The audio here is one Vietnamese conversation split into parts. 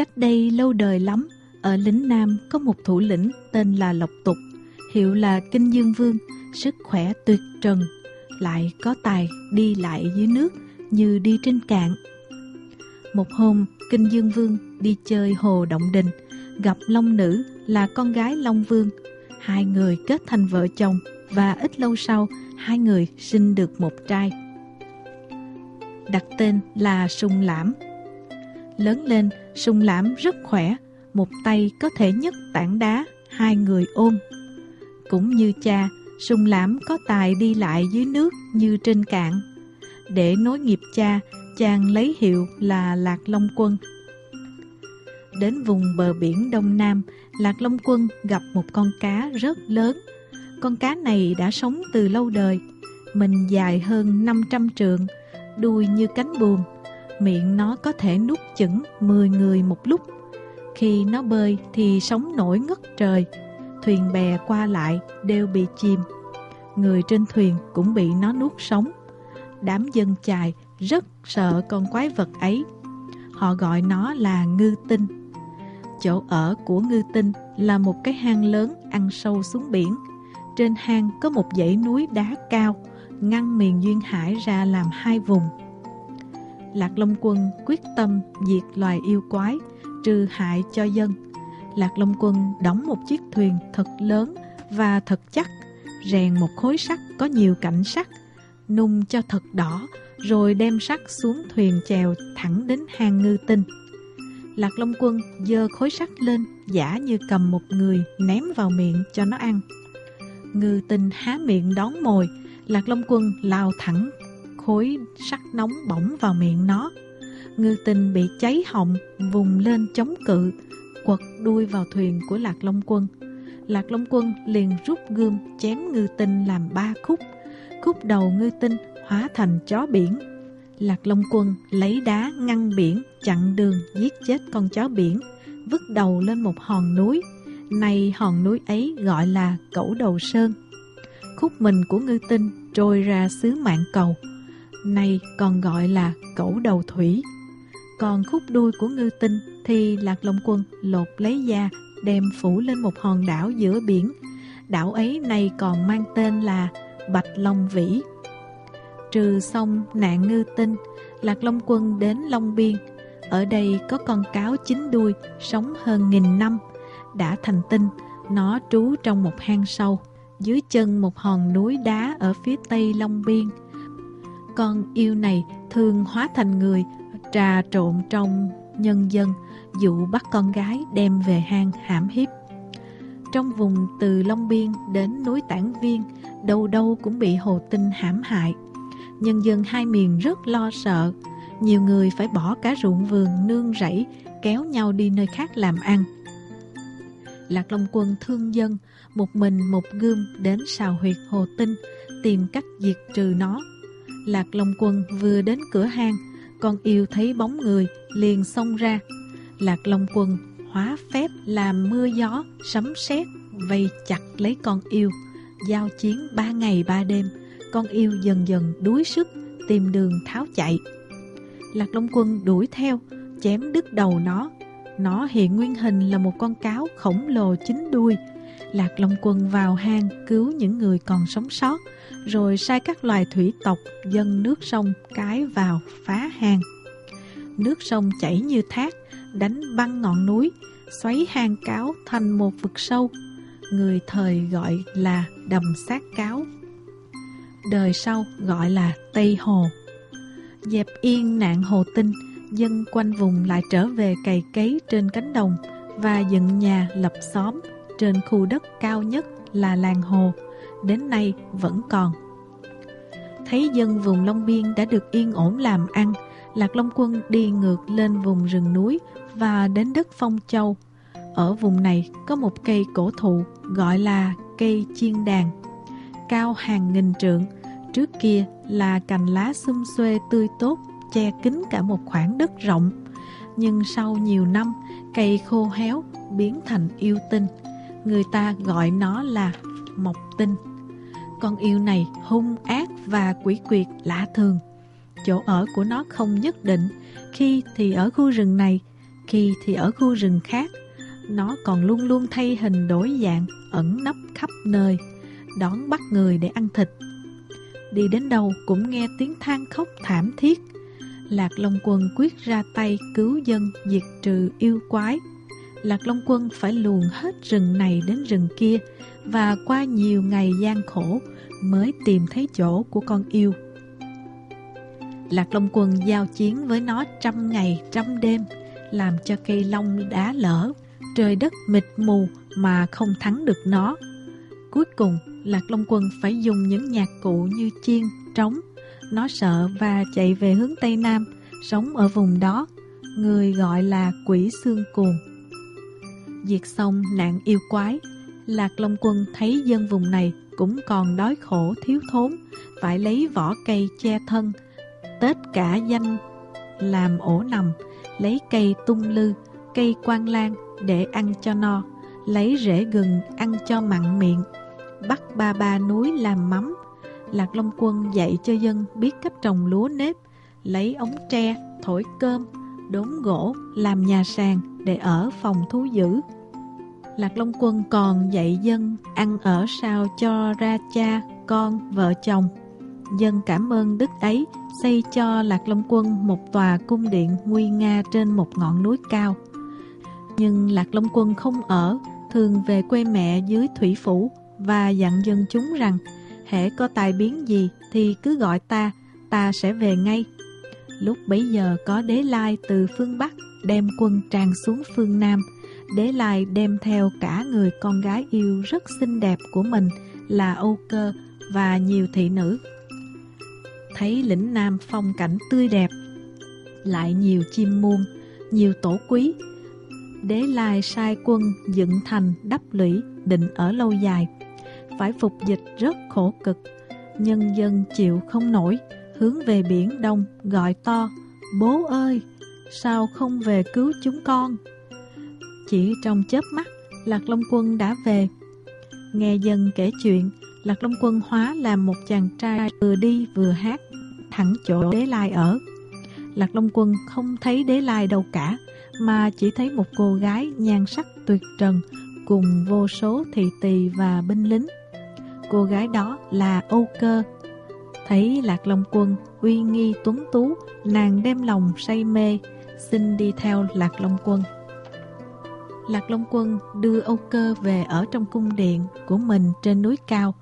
Cách đây lâu đời lắm, ở lính Nam có một thủ lĩnh tên là Lộc Tục, hiệu là Kinh Dương Vương, sức khỏe tuyệt trần, lại có tài đi lại dưới nước như đi trên cạn. Một hôm, Kinh Dương Vương đi chơi hồ Động Đình, gặp Long Nữ là con gái Long Vương. Hai người kết thành vợ chồng và ít lâu sau, hai người sinh được một trai. Đặt tên là Sung Lãm. Lớn lên, Sung Lãm rất khỏe, một tay có thể nhấc tảng đá, hai người ôm. Cũng như cha, Sung Lãm có tài đi lại dưới nước như trên cạn. Để nối nghiệp cha, chàng lấy hiệu là Lạc Long Quân. Đến vùng bờ biển Đông Nam, Lạc Long Quân gặp một con cá rất lớn. Con cá này đã sống từ lâu đời, mình dài hơn 500 trượng, đuôi như cánh buồm, miệng nó có thể nuốt chửng 10 người một lúc. Khi nó bơi thì sóng nổi ngất trời, thuyền bè qua lại đều bị chìm. Người trên thuyền cũng bị nó nuốt sống. Đám dân chài rất sợ con quái vật ấy. Họ gọi nó là ngư tinh. Chỗ ở của ngư tinh là một cái hang lớn ăn sâu xuống biển. Trên hang có một dãy núi đá cao, ngăn miền duyên hải ra làm hai vùng. Lạc Long Quân quyết tâm diệt loài yêu quái, trừ hại cho dân. Lạc Long Quân đóng một chiếc thuyền thật lớn và thật chắc, rèn một khối sắt có nhiều cạnh sắt, nung cho thật đỏ, rồi đem sắt xuống thuyền chèo thẳng đến hang ngư tinh. Lạc Long Quân dơ khối sắt lên, giả như cầm một người ném vào miệng cho nó ăn. Ngư tinh há miệng đón mồi, Lạc Long Quân lao thẳng khối sắt nóng bỏng vào miệng nó. Ngư tinh bị cháy họng, vùng lên chống cự, quật đuôi vào thuyền của Lạc Long Quân. Lạc Long Quân liền rút gươm chém ngư tinh làm ba khúc. Khúc đầu ngư tinh hóa thành chó biển. Lạc Long Quân lấy đá ngăn biển, chặn đường giết chết con chó biển, vứt đầu lên một hòn núi. Nay hòn núi ấy gọi là Cẩu Đầu Sơn. Khúc mình của ngư tinh trôi ra xứ mạng cầu, nay còn gọi là Cẩu Đầu Thủy. Còn khúc đuôi của ngư tinh thì Lạc Long Quân lột lấy da đem phủ lên một hòn đảo giữa biển. Đảo ấy nay còn mang tên là Bạch Long Vĩ. Trừ sông nạn ngư tinh, Lạc Long Quân đến Long Biên. Ở đây có con cáo chín đuôi, sống hơn nghìn năm. Đã thành tinh, nó trú trong một hang sâu, dưới chân một hòn núi đá ở phía tây Long Biên. Con yêu này thường hóa thành người, trà trộn trong nhân dân, dụ bắt con gái đem về hang hãm hiếp. Trong vùng từ Long Biên đến núi Tản Viên, đâu đâu cũng bị hồ tinh hãm hại. Nhân dân hai miền rất lo sợ, nhiều người phải bỏ cả ruộng vườn nương rẫy, kéo nhau đi nơi khác làm ăn. Lạc Long Quân thương dân, một mình một gươm đến xào huyệt hồ tinh, tìm cách diệt trừ nó. Lạc Long Quân vừa đến cửa hang, con yêu thấy bóng người, liền xông ra. Lạc Long Quân hóa phép làm mưa gió, sấm sét vây chặt lấy con yêu. Giao chiến ba ngày ba đêm, con yêu dần dần đuối sức, tìm đường tháo chạy. Lạc Long Quân đuổi theo, chém đứt đầu nó. Nó hiện nguyên hình là một con cáo khổng lồ chín đuôi. Lạc Long Quân vào hang cứu những người còn sống sót, rồi sai các loài thủy tộc dâng nước sông cái vào phá hang. Nước sông chảy như thác, đánh băng ngọn núi, xoáy hang cáo thành một vực sâu. Người thời gọi là đầm sát cáo. Đời sau gọi là Tây Hồ. Dẹp yên nạn hồ tinh, dân quanh vùng lại trở về cày cấy trên cánh đồng và dựng nhà lập xóm trên khu đất cao nhất là làng hồ, đến nay vẫn còn. Thấy dân vùng Long Biên đã được yên ổn làm ăn, Lạc Long Quân đi ngược lên vùng rừng núi và đến đất Phong Châu. Ở vùng này có một cây cổ thụ gọi là cây chiên đàn, cao hàng nghìn trượng. Trước kia là cành lá xum xuê tươi tốt, che kín cả một khoảng đất rộng. Nhưng sau nhiều năm, cây khô héo biến thành yêu tinh. Người ta gọi nó là mộc tinh. Con yêu này hung ác và quỷ quyệt lạ thường. Chỗ ở của nó không nhất định, khi thì ở khu rừng này, khi thì ở khu rừng khác. Nó còn luôn luôn thay hình đổi dạng, ẩn nấp khắp nơi, đón bắt người để ăn thịt. Đi đến đâu cũng nghe tiếng than khóc thảm thiết. Lạc Long Quân quyết ra tay cứu dân diệt trừ yêu quái. Lạc Long Quân phải luồn hết rừng này đến rừng kia và qua nhiều ngày gian khổ mới tìm thấy chỗ của con yêu. Lạc Long Quân giao chiến với nó trăm ngày trăm đêm, làm cho cây long đá lở, trời đất mịt mù mà không thắng được nó. Cuối cùng, Lạc Long Quân phải dùng những nhạc cụ như chiên, trống. Nó sợ và chạy về hướng Tây Nam, sống ở vùng đó, người gọi là quỷ xương cuồng. Diệt xong nạn yêu quái, Lạc Long Quân thấy dân vùng này cũng còn đói khổ thiếu thốn, phải lấy vỏ cây che thân, tết cả danh làm ổ nằm, lấy cây tung lư, cây quan lan để ăn cho no, lấy rễ gừng ăn cho mặn miệng, bắt ba ba núi làm mắm. Lạc Long Quân dạy cho dân biết cách trồng lúa nếp, lấy ống tre, thổi cơm, đốn gỗ, làm nhà sàn để ở phòng thú dữ. Lạc Long Quân còn dạy dân ăn ở sao cho ra cha, con, vợ chồng. Dân cảm ơn đức ấy xây cho Lạc Long Quân một tòa cung điện nguy nga trên một ngọn núi cao. Nhưng Lạc Long Quân không ở, thường về quê mẹ dưới thủy phủ và dặn dân chúng rằng hễ có tai biến gì thì cứ gọi ta, ta sẽ về ngay. Lúc bấy giờ có đế lai từ phương Bắc đem quân tràn xuống phương Nam, Đế Lai đem theo cả người con gái yêu rất xinh đẹp của mình là Âu Cơ và nhiều thị nữ. Thấy lĩnh Nam phong cảnh tươi đẹp, lại nhiều chim muôn, nhiều tổ quý. Đế Lai sai quân dựng thành đắp lũy định ở lâu dài, phải phục dịch rất khổ cực. Nhân dân chịu không nổi, hướng về biển đông gọi to, bố ơi, sao không về cứu chúng con? Chỉ trong chớp mắt, Lạc Long Quân đã về. Nghe dân kể chuyện, Lạc Long Quân hóa làm một chàng trai vừa đi vừa hát, thẳng chỗ đế lai ở. Lạc Long Quân không thấy đế lai đâu cả, mà chỉ thấy một cô gái nhan sắc tuyệt trần cùng vô số thị tỳ và binh lính. Cô gái đó là Âu Cơ. Thấy Lạc Long Quân uy nghi tuấn tú, nàng đem lòng say mê, xin đi theo Lạc Long Quân. Lạc Long Quân đưa Âu Cơ về ở trong cung điện của mình trên núi cao.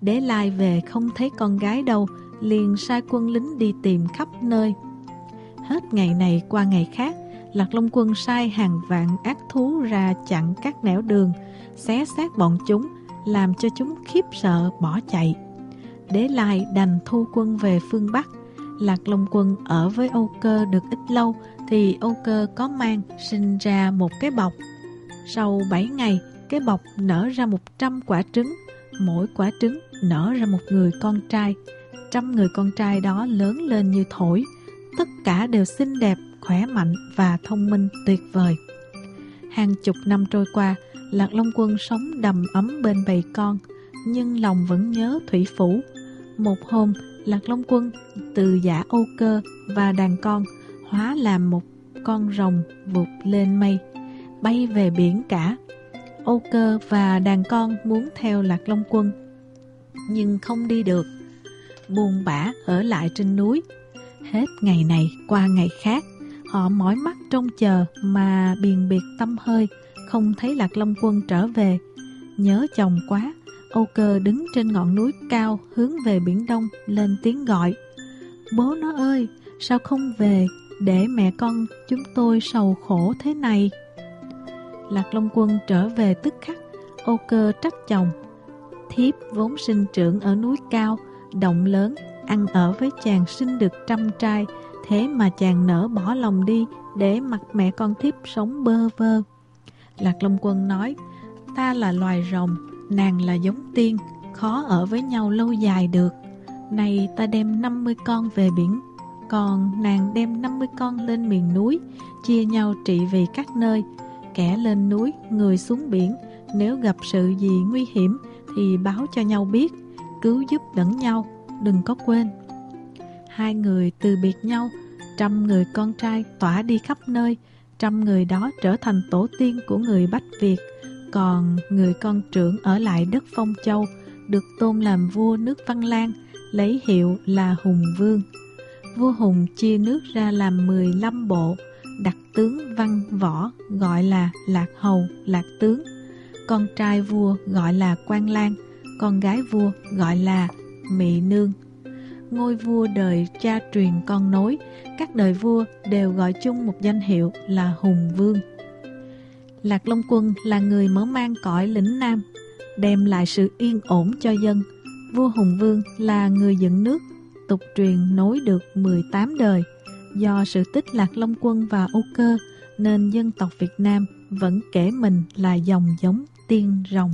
để Lai về không thấy con gái đâu, liền sai quân lính đi tìm khắp nơi. Hết ngày này qua ngày khác, Lạc Long Quân sai hàng vạn ác thú ra chặn các nẻo đường, xé xác bọn chúng, làm cho chúng khiếp sợ bỏ chạy. Đế Lai đành thu quân về phương Bắc. Lạc Long Quân ở với Âu Cơ được ít lâu thì Âu Cơ có mang sinh ra một cái bọc sau 7 ngày, cái bọc nở ra 100 quả trứng, mỗi quả trứng nở ra một người con trai. Trăm người con trai đó lớn lên như thổi, tất cả đều xinh đẹp, khỏe mạnh và thông minh tuyệt vời. Hàng chục năm trôi qua, Lạc Long Quân sống đầm ấm bên bầy con, nhưng lòng vẫn nhớ thủy phủ. Một hôm, Lạc Long Quân từ giả Âu Cơ và đàn con hóa làm một con rồng vụt lên mây bay về biển cả. Âu cơ và đàn con muốn theo Lạc Long Quân, nhưng không đi được. Buồn bã ở lại trên núi. Hết ngày này qua ngày khác, họ mỏi mắt trông chờ mà biền biệt tâm hơi, không thấy Lạc Long Quân trở về. Nhớ chồng quá, Âu cơ đứng trên ngọn núi cao hướng về biển đông lên tiếng gọi. Bố nó ơi, sao không về để mẹ con chúng tôi sầu khổ thế này? Lạc Long Quân trở về tức khắc, Âu cơ trách chồng. Thiếp vốn sinh trưởng ở núi cao, động lớn, ăn ở với chàng sinh được trăm trai, thế mà chàng nỡ bỏ lòng đi để mặc mẹ con thiếp sống bơ vơ. Lạc Long Quân nói, ta là loài rồng, nàng là giống tiên, khó ở với nhau lâu dài được. Này ta đem 50 con về biển, còn nàng đem 50 con lên miền núi, chia nhau trị vì các nơi, Kẻ lên núi, người xuống biển Nếu gặp sự gì nguy hiểm Thì báo cho nhau biết Cứu giúp lẫn nhau Đừng có quên. Hai người từ biệt nhau Trăm người con trai tỏa đi khắp nơi trăm người đó trở thành tổ tiên của người Bách Việt, còn người con trưởng ở lại đất Phong Châu, được tôn làm vua nước Văn lan lấy hiệu là Hùng Vương. Vua Hùng chia nước ra làm 15 bộ, đặt tướng văn võ gọi là Lạc Hầu, Lạc Tướng. Con trai vua gọi là Quan Lan, con gái vua gọi là Mị Nương. Ngôi vua đời cha truyền con nối, các đời vua đều gọi chung một danh hiệu là Hùng Vương. Lạc Long Quân là người mở mang cõi lĩnh Nam, đem lại sự yên ổn cho dân. Vua Hùng Vương là người dựng nước, tục truyền nối được 18 đời. Do sự tích Lạc Long Quân và Âu Cơ, nên dân tộc Việt Nam vẫn kể mình là dòng giống tiên rồng.